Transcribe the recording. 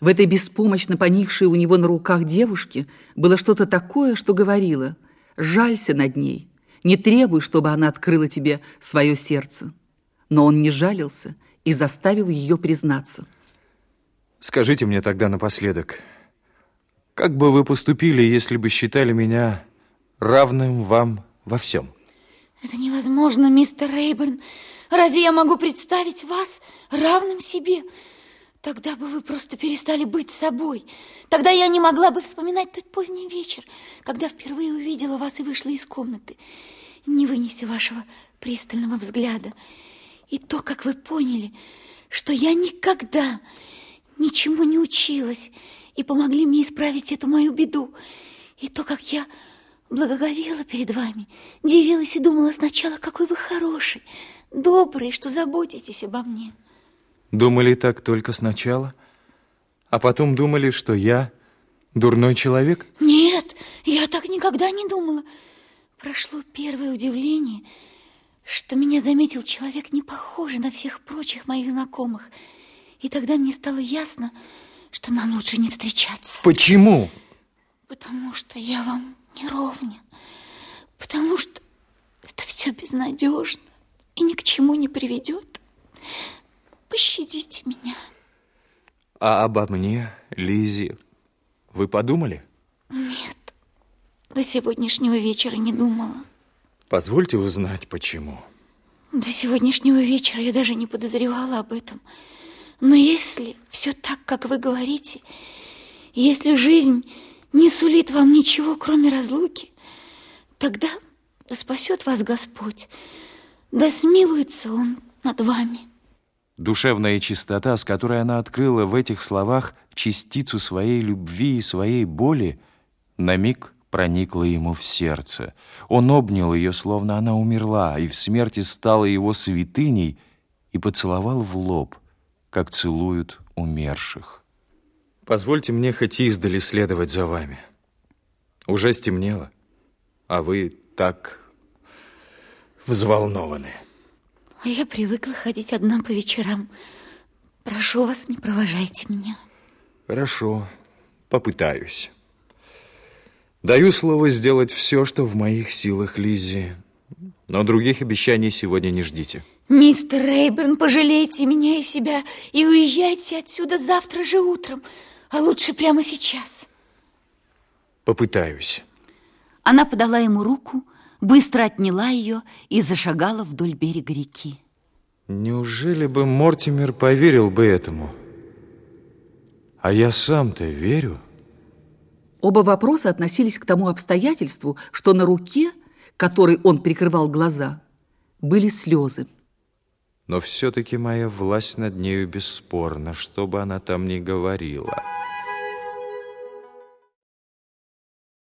В этой беспомощно поникшей у него на руках девушке было что-то такое, что говорило «жалься над ней, не требуй, чтобы она открыла тебе свое сердце». Но он не жалился и заставил ее признаться. Скажите мне тогда напоследок, как бы вы поступили, если бы считали меня равным вам во всем? Это невозможно, мистер Рейберн. Разве я могу представить вас равным себе? Тогда бы вы просто перестали быть собой. Тогда я не могла бы вспоминать тот поздний вечер, когда впервые увидела вас и вышла из комнаты, не вынеся вашего пристального взгляда. И то, как вы поняли, что я никогда ничему не училась, и помогли мне исправить эту мою беду. И то, как я благоговела перед вами, дивилась и думала сначала, какой вы хороший, добрый, что заботитесь обо мне. Думали так только сначала? А потом думали, что я дурной человек? Нет, я так никогда не думала. Прошло первое удивление, что меня заметил человек, не похожий на всех прочих моих знакомых. И тогда мне стало ясно, что нам лучше не встречаться. Почему? Потому что я вам не ровня. Потому что это все безнадежно и ни к чему не приведет. Пощадите меня. А обо мне, Лизи, вы подумали? Нет, до сегодняшнего вечера не думала. Позвольте узнать, почему. До сегодняшнего вечера я даже не подозревала об этом. Но если все так, как вы говорите, если жизнь не сулит вам ничего, кроме разлуки, тогда да спасет вас Господь, да смилуется Он над вами. Душевная чистота, с которой она открыла в этих словах частицу своей любви и своей боли, на миг проникла ему в сердце. Он обнял ее, словно она умерла, и в смерти стала его святыней, и поцеловал в лоб, как целуют умерших. Позвольте мне хоть издали следовать за вами. Уже стемнело, а вы так взволнованы. А я привыкла ходить одна по вечерам. Прошу вас, не провожайте меня. Хорошо, попытаюсь. Даю слово сделать все, что в моих силах, Лиззи. Но других обещаний сегодня не ждите. Мистер Рейберн, пожалейте меня и себя и уезжайте отсюда завтра же утром, а лучше прямо сейчас. Попытаюсь. Она подала ему руку, быстро отняла ее и зашагала вдоль берега реки. Неужели бы Мортимер поверил бы этому? А я сам-то верю. Оба вопроса относились к тому обстоятельству, что на руке, которой он прикрывал глаза, были слезы. Но все-таки моя власть над нею бесспорна, что бы она там ни говорила.